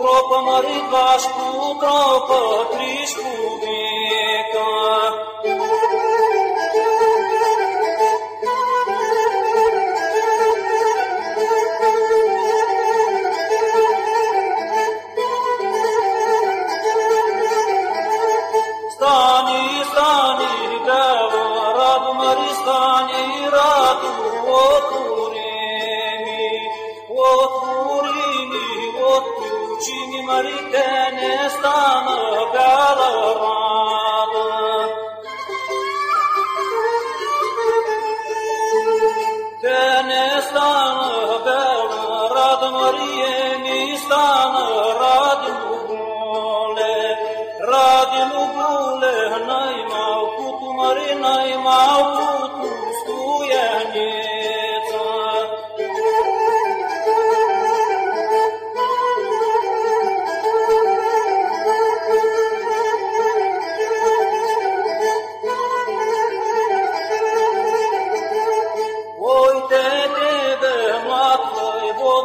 tu propa trisku veka Stani, stani, deva, radu mari, stani, radu, otvorimi, otvorimi, otključimi, mari, te ne stana, bela rada. Te ne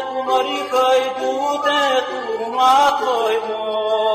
si haidu te tu mari haidu